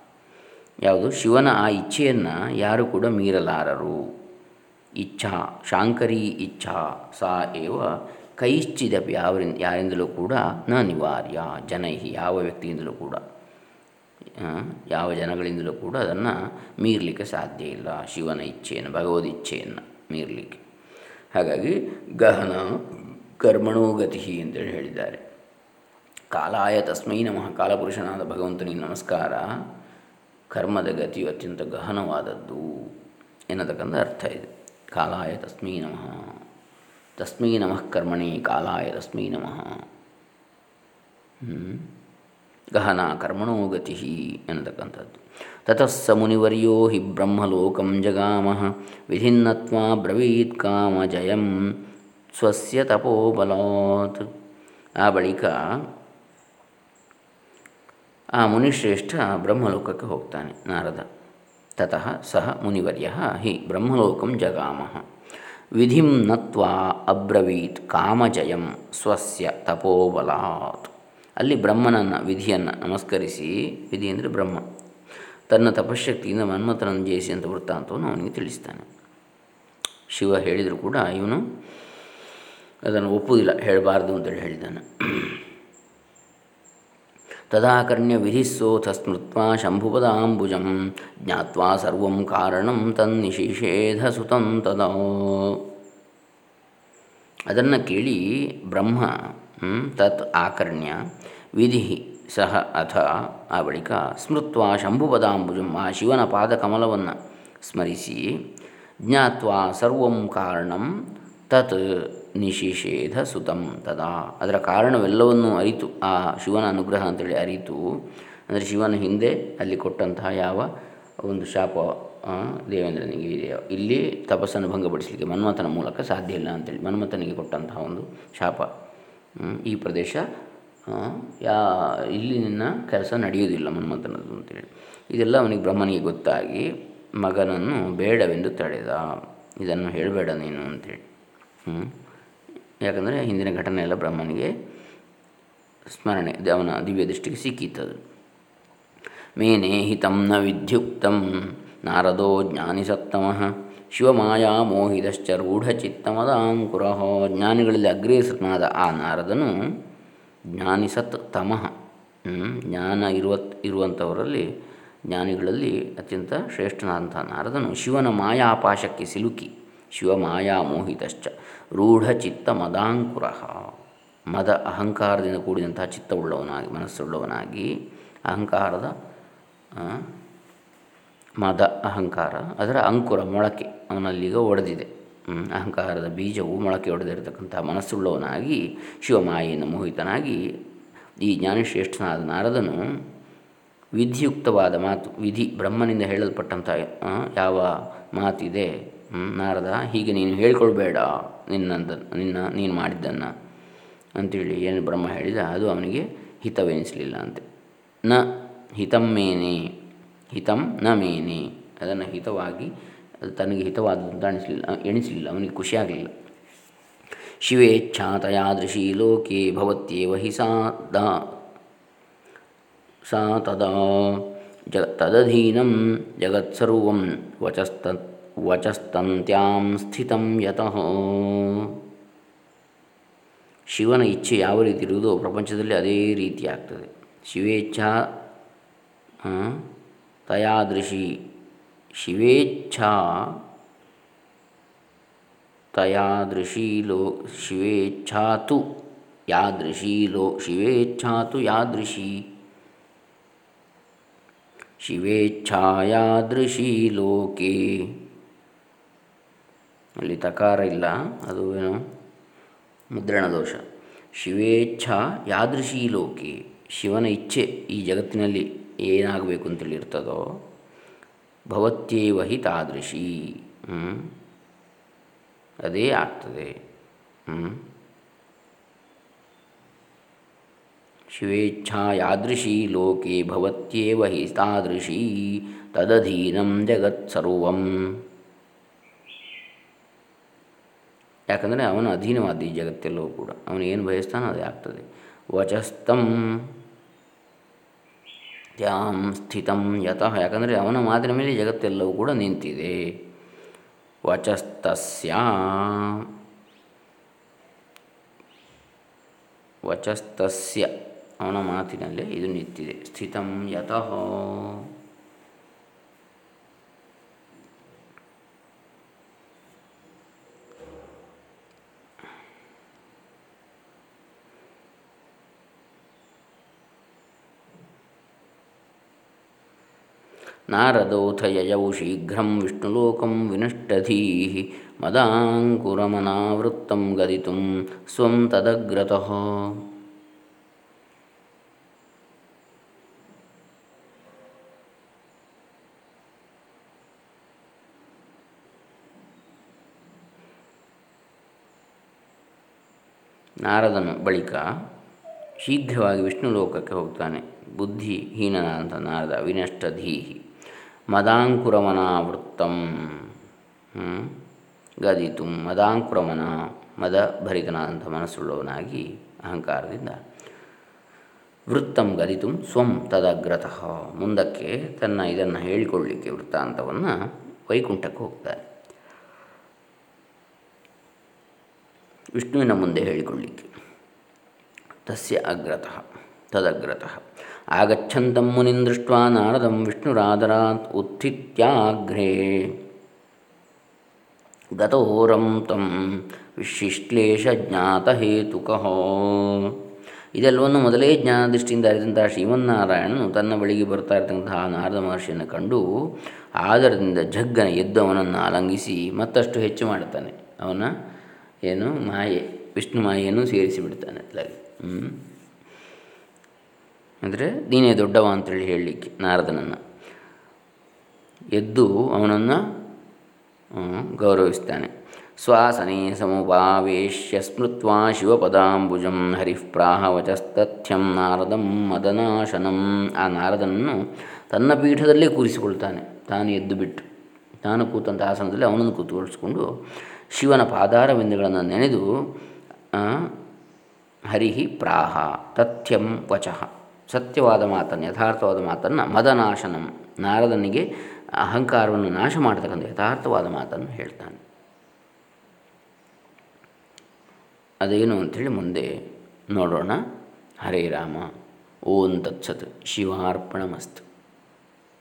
ಯಾವುದು? ಶಿವನ ಆ ಇಚ್ಛೆಯನ್ನು ಯಾರು ಕೂಡ ಮೀರಲಾರರು. ಇಚ್ಛಾ, ಶಾಂಕರಿ ಇಚ್ಛಾ, ಸಾ ಏವ ಕೈಶ್ಚಿದಪಿ ಯಾವರಿಂದ ಯಾರಿಂದಲೂ ಕೂಡ ನ ನಿವಾರ್ಯ ಜನೈ ಯಾವ ವ್ಯಕ್ತಿಯಿಂದಲೂ ಕೂಡ. ಯಾವ ಜನಗಳಿಂದಲೂ ಕೂಡ ಅದನ್ನು ಮೀರಲಿಕ್ಕೆ ಸಾಧ್ಯ ಇಲ್ಲ, ಶಿವನ ಇಚ್ಛೆಯನ್ನು, ಭಗವದ್ ಇಚ್ಛೆಯನ್ನು ಮೀರಲಿಕ್ಕೆ. ಹಾಗಾಗಿ ಗಹನ ಕರ್ಮಣೋಗತಿ ಅಂತೇಳಿ ಹೇಳಿದ್ದಾರೆ. ಕಾಲಾಯ ತಸ್ಮೈ ನಮಃ ಕಾಲಪುರುಷನಾದ ಭಗವಂತನಿಗೆ ನಮಸ್ಕಾರ. ಕರ್ಮದ ಗತಿಯು ಅತ್ಯಂತ ಗಹನವಾದದ್ದು ಎನ್ನತಕ್ಕಂಥ ಅರ್ಥ ಇದೆ. ಕಾಲಾಯ ತಸ್ಮೈ ನಮಃ. ತಸ್ಮೈ ನಮಃ ಕರ್ಮಣಿ, ಕಾಲಾಯ ತಸ್ಮೈ ನಮಃ. ಗಹನ ಕರ್ಮಣೋ ಗತಿ ಎನ್ನತಕ್ಕಂಥದ್ದು. ತತಸ್ಸ ಮುನಿವರ್ಯೋ ಹಿ ಬ್ರಹ್ಮಲೋಕಂ ಜಗಾಮ. ವಿಧಿನ್ನತ್ವಾ ಬ್ರವೀತ್ ಕಾಮ ಜಯಂ. ಸ್ವಸ್ಯ ತಪೋಬಲಾತ್ ಆ ಬಳಿಕ ಆ ಮುನಿಶ್ರೇಷ್ಠ ಬ್ರಹ್ಮಲೋಕಕ್ಕೆ ಹೋಗ್ತಾನೆ, ನಾರದ. ತತಃ ಸಹ ಮುನಿವರ್ಯ ಹಿ ಬ್ರಹ್ಮಲೋಕಂ ಜಗಾಮ. ವಿಧಿಂ ನತ್ವಾ ಅಬ್ರವೀತ್ ಕಾಮಜಯಂ ಸ್ವಸ್ಯ ತಪೋಬಲಾತ್. ಅಲ್ಲಿ ಬ್ರಹ್ಮನನ್ನು, ವಿಧಿಯನ್ನು ನಮಸ್ಕರಿಸಿ, ವಿಧಿ ಅಂದರೆ ಬ್ರಹ್ಮ. ತನ್ನ ತಪಶಕ್ತಿಯಿಂದ ಮನ್ಮಥನನ್ನು ಜಯಿಸಿ ಅಂತ ವೃತ್ತಾಂತವನ್ನು ಅವನಿಗೆ ತಿಳಿಸ್ತಾನೆ. ಶಿವ ಹೇಳಿದರೂ ಕೂಡ ಇವನು ಅದನ್ನು ಒಪ್ಪುವುದಿಲ್ಲ ಹೇಳಬಾರ್ದು ಅಂತೇಳಿ ಹೇಳಿದ್ದಾನೆ. ತದಾಕರ್ಣ್ಯ ವಿಧಿಸ್ಸೋಥ ಸ್ಮೃತ್ವ ಶಂಭುಪದಾಂಬುಜಂ ಜ್ಞಾತ್ವಾ ಸರ್ವಂ ಕಾರಣಂ ತನ್ನಿಷೇಧ ಸುತಂ ತದಾ ಅದನ್ನು ಕೇಳಿ ಬ್ರಹ್ಮ ತತ್ ಆಕರ್ಣ್ಯ ವಿಧಿ ಸಹ ಅಥ ಆ ಬಳಿಕ ಸ್ಮೃತ್ವ ಶಂಭುಪದಾಂಬುಜಂ ಆ ಶಿವನ ಪಾದಕಮಲವನ್ನು ಸ್ಮರಿಸಿ, ಜ್ಞಾತ್ವಾ ಸರ್ವಂ ಕಾರಣಂ ತತ್ ನಿಶಿಷೇಧ ಸುತಂ ತದಾ. ಅದರ ಕಾರಣವೆಲ್ಲವನ್ನೂ ಅರಿತು. ಆ ಶಿವನ ಅನುಗ್ರಹ ಅಂತೇಳಿ ಅರಿತು. ಅಂದರೆ ಶಿವನ ಹಿಂದೆ ಅಲ್ಲಿ ಕೊಟ್ಟಂತಹ ಯಾವ ಒಂದು ಶಾಪ ದೇವೇಂದ್ರನಿಗೆ ಇದೆಯೋ, ಇಲ್ಲಿ ತಪಸ್ಸನ್ನು ಭಂಗಪಡಿಸಲಿಕ್ಕೆ ಮನ್ಮಥನ ಮೂಲಕ ಸಾಧ್ಯ ಇಲ್ಲ ಅಂತೇಳಿ ಮನ್ಮಥನಿಗೆ ಕೊಟ್ಟಂತಹ ಒಂದು ಶಾಪ. ಈ ಪ್ರದೇಶ ಯಾ, ಇಲ್ಲಿ ನಿನ್ನ ಕೆಲಸ ನಡೆಯುವುದಿಲ್ಲ ಮನ್ಮಥನದ್ದು ಅಂತೇಳಿ. ಇದೆಲ್ಲ ಅವನಿಗೆ ಬ್ರಹ್ಮನಿಗೆ ಗೊತ್ತಾಗಿ ಮಗನನ್ನು ಬೇಡವೆಂದು ತಡೆದ. ಇದನ್ನು ಹೇಳಬೇಡ ನೀನು ಅಂತೇಳಿ. ಹ್ಞೂ ಯಾಕಂದರೆ ಹಿಂದಿನ ಘಟನೆ ಎಲ್ಲ ಬ್ರಹ್ಮನಿಗೆ ಸ್ಮರಣೆ, ಅವನ ದಿವ್ಯ ದೃಷ್ಟಿಗೆ ಸಿಕ್ಕಿತ್ತದು. ಮೇನೆ ಹಿತಂ ನ ವಿದ್ಯುಕ್ತಂ ನಾರದೋ ಜ್ಞಾನಿಸತ್ತಮಃ ಶಿವಮಾಯಾ ಮೋಹಿತಶ್ಚ ರೂಢಚಿತ್ತಮದಾಂಕುರ ಜ್ಞಾನಿಗಳಲ್ಲಿ ಅಗ್ರೇಸನಾದ ಆ ನಾರದನು ಜ್ಞಾನಿಸತ್ ತಮಃ ಜ್ಞಾನ ಇರುವ ಇರುವಂಥವರಲ್ಲಿ ಜ್ಞಾನಿಗಳಲ್ಲಿ ಅತ್ಯಂತ ಶ್ರೇಷ್ಠನಾದಂಥ ನಾರದನು ಶಿವನ ಮಾಯಾಪಾಶಕ್ಕೆ ಸಿಲುಕಿ. ಶಿವ ಮಾಯಾ ಮೋಹಿತಶ್ಚ. ರೂಢಚಿತ್ತ ಮದಾಂಕುರ ಮದ ಅಹಂಕಾರದಿಂದ ಕೂಡಿದಂತಹ ಚಿತ್ತವುಳ್ಳವನಾಗಿ, ಮನಸ್ಸುಳ್ಳವನಾಗಿ ಅಹಂಕಾರದ ಮದ ಅಹಂಕಾರ, ಅದರ ಅಂಕುರ ಮೊಳಕೆ ಅವನಲ್ಲಿಗ ಒಡೆದಿದೆ. ಅಹಂಕಾರದ ಬೀಜವು ಮೊಳಕೆ ಒಡೆದಿರತಕ್ಕಂಥ ಮನಸ್ಸುಳ್ಳವನಾಗಿ ಶಿವಮಾಯೆಯನ್ನು ಮೋಹಿತನಾಗಿ ಈ ಜ್ಞಾನಶ್ರೇಷ್ಠನಾದ ನಾರದನು ವಿಧಿಯುಕ್ತವಾದ ಮಾತು, ವಿಧಿ ಬ್ರಹ್ಮನಿಂದ ಹೇಳಲ್ಪಟ್ಟಂಥ ಯಾವ ಮಾತಿದೆ ನಾರದ, ಹೀಗೆ ನೀನು ಹೇಳಿಕೊಳ್ಬೇಡ. ನಿನ್ನಂತ ನಿನ್ನ, ನೀನು ಮಾಡಿದ್ದನ್ನು ಅಂತೇಳಿ ಏನು ಬ್ರಹ್ಮ ಹೇಳಿದ, ಅದು ಅವನಿಗೆ ಹಿತವೆನಿಸಲಿಲ್ಲ ಅಂತೆ. ನ ಮೇನೆ ಹಿತಂ ನ ಮೇನೆ, ಅದನ್ನು ಹಿತವಾಗಿ ತನಗೆ ಹಿತವಾದಂತ ಅನಿಸಲಿಲ್ಲ, ಎಣಿಸಲಿಲ್ಲ, ಅವನಿಗೆ ಖುಷಿಯಾಗಲಿಲ್ಲ ಶಿವೇಚ್ಛಾ ತಯಾದೃಶಿ ಲೋಕೆ ಭವತ್ಯೇವ ಹಿ ಸಾ ದ, ಸಾ ತದಾ ಜ, ತದಧೀನಂ ಜಗತ್ಸರ್ವಂ ವಚಸ್ತ ವಚಸ್ತಂತ್ಯಾಂ ಸ್ಥಿತಂ ಯತಃ. ಶಿವನ ಇಚ್ಛೆ ಯಾವ ರೀತಿ ಇರುವುದೋ ಪ್ರಪಂಚದಲ್ಲಿ ಅದೇ ರೀತಿ ಆಗ್ತದೆ. ಶಿವೇಚ್ಛಾ ತಯಾದೃಶಿ. ಶಿವೇಚ್ಛಾ, ತಯಾದೃಶಿ ಲೋ, ಶಿವೇಚ್ಛಾತು ಯಾದೃಶಿ ಲೋ, ಶಿವೇಚ್ಛಾತು ಯಾದೃಶಿ. ಶಿವೇಚ್ಛಾಯಾದೃಶಿ ಲೋಕೆ. ಅಲ್ಲಿ ತಕಾರ ಇಲ್ಲ, ಅದು ಏನು? ಮುದ್ರಣ ದೋಷ. ಶಿವೇಚ್ಛಾ ಯಾದೃಶಿ ಲೋಕೆ, ಶಿವನ ಇಚ್ಛೆ ಈ ಜಗತ್ತಿನಲ್ಲಿ ಏನಾಗಬೇಕು ಅಂತೇಳಿರ್ತದೋ ಭವತ್ಯೇವ ಹಿ ತಾದೃಶಿ. ಅದೇ ಆಗ್ತದೆ. ಶಿವೇಚ್ಛಾ ಯಾದೃಶಿ ಲೋಕೆ ಭವತ್ಯೇವ ಹಿ ತಾದೃಶಿ, ತದಧೀನಂ ಜಗತ್ಸರ್ವಂ. ಯಾಕಂದರೆ ಅವನ ಅಧೀನವಾದ ಈ ಜಗತ್ತೆಲ್ಲವೂ ಕೂಡ. ಅವನು ಏನು ಬಯಸ್ತಾನೋ ಅದೇ ಆಗ್ತದೆ. ವಚಸ್ತಂ ತ್ಯಾಂ ಸ್ಥಿತಂ ಯತಃ. ಯಾಕಂದರೆ ಅವನ ಮಾತಿನ ಮೇಲೆ ಜಗತ್ತೆಲ್ಲವೂ ಕೂಡ ನಿಂತಿದೆ. ವಚಸ್ತಸ್ಯ ವಚಸ್ತಸ್ಯ ಅವನ ಮಾತಿನಲ್ಲೇ ಇದು ನಿಂತಿದೆ. ಸ್ಥಿತಂ ಯತಃ. ನಾರದೋಥ ಯಯೌ ಶೀಘ್ರಂ ವಿಷ್ಣುಲೋಕಂ ವಿನಷ್ಟಧೀ ಮದಾಂಕುರಮನಾವೃತ್ತಂ ಗದಿತು ಸ್ವಂ ತದಗ್ರತಃ ನಾರದನು ಬಳಿಕ ಶೀಘ್ರವಾಗಿ ವಿಷ್ಣು ಲೋಕಕ್ಕೆ ಹೋಗ್ತಾನೆ. ಬುದ್ಧಿಹೀನನಾದಂಥ ನಾರದ ವಿನಷ್ಟಧೀಹಿ. ಮದಾಂಕುರಮನಾವೃತ್ತಂ. ಗದಿತು ಮದಾಂಕುರಮನ ಮದ ಭರಿತನಾದಂಥ ಮನಸ್ಸುಳ್ಳವನಾಗಿ ಅಹಂಕಾರದಿಂದ. ವೃತ್ತಂ ಗದಿತು ಸ್ವಂ ತದಗ್ರತಃ. ಮುಂದಕ್ಕೆ ತನ್ನ ಇದನ್ನು ಹೇಳಿಕೊಳ್ಳಿಕ್ಕೆ ವೃತ್ತಾಂತವನ್ನು ವೈಕುಂಠಕ್ಕೆ ಹೋಗ್ತಾನೆ ವಿಷ್ಣುವಿನ ಮುಂದೆ ಹೇಳಿಕೊಳ್ಳಿಕ್ಕೆ. ತಸ್ಯ ಅಗ್ರತಃ, ತದಗ್ರತಃ. ಆಗಚ್ಚಂತಂ ಮುನಿಂ ದೃಷ್ಟ ನಾರದಂ ವಿಷ್ಣುರಾದರಾತ್ ಉತ್ಥಿತ್ಯಾಘ್ರೇ. ಗತೋರಂ ತಂ ವಿಶಿಶ್ಲೇಷ ಜ್ಞಾತಹೇತುಕಃ. ಇದೆಲ್ಲವನ್ನು ಮೊದಲೇ ಜ್ಞಾನದೃಷ್ಟಿಯಿಂದ ಅರಿತಂತಹ ಶ್ರೀಮನ್ನಾರಾಯಣನು ತನ್ನ ಬಳಿಗೆ ಬರ್ತಾ ಇರತಕ್ಕಂತಹ ನಾರದ ಮಹರ್ಷಿಯನ್ನು ಕಂಡು ಆದರದಿಂದ ಜಗ್ಗನ ಎದ್ದು ಅಲಂಘಿಸಿ ಮತ್ತಷ್ಟು ಹೆಚ್ಚು ಮಾಡುತ್ತಾನೆ. ಅವನ ಏನು ಮಾಯೆ, ವಿಷ್ಣು ಮಾಯೆಯನ್ನು ಸೇರಿಸಿಬಿಡ್ತಾನೆ. ಅತ್ಲಾಗಿ ಹ್ಞೂ ಅಂದರೆ ನೀನೇ ದೊಡ್ಡವ ಅಂತೇಳಿ ಹೇಳಲಿಕ್ಕೆ ನಾರದನನ್ನು. ಎದ್ದು ಅವನನ್ನು ಗೌರವಿಸ್ತಾನೆ. ಸ್ವಾಸನೆ ಸಮುಪಾವೇಶ್ಯ ಸ್ಮೃತ್ವಾ ಶಿವಪದಾಂಬುಜಂ ಹರಿಃಪ್ರಾಹ ವಚಸ್ತಥ್ಯಂ ನಾರದಂ ಮದನಾಶನಂ. ಆ ನಾರದನನ್ನು ತನ್ನ ಪೀಠದಲ್ಲೇ ಕೂರಿಸಿಕೊಳ್ತಾನೆ. ತಾನು ಎದ್ದು ಬಿಟ್ಟು, ತಾನು ಕೂತಂಥ ಆಸನದಲ್ಲಿ ಅವನನ್ನು ಕೂತುಗೊಳಿಸಿಕೊಂಡು ಶಿವನ ಪಾದಾರವಿಂದಗಳನ್ನು ನೆನೆದು ಹರಿಹಿ ಪ್ರಾಹ ತಥ್ಯಂ ವಚಃ. ಸತ್ಯವಾದ ಮಾತನ್ನು, ಯಥಾರ್ಥವಾದ ಮಾತನ್ನು, ಮದನಾಶನಂ, ನಾರದನಿಗೆ ಅಹಂಕಾರವನ್ನು ನಾಶ ಮಾಡತಕ್ಕಂಥ ಯಥಾರ್ಥವಾದ ಮಾತನ್ನು ಹೇಳ್ತಾನೆ. ಅದೇನು ಅಂಥೇಳಿ ಮುಂದೆ ನೋಡೋಣ. ಹರೇ ರಾಮ. ಓಂ ತತ್ಸತ್. ಶಿವಾರ್ಪಣಮಸ್ತು.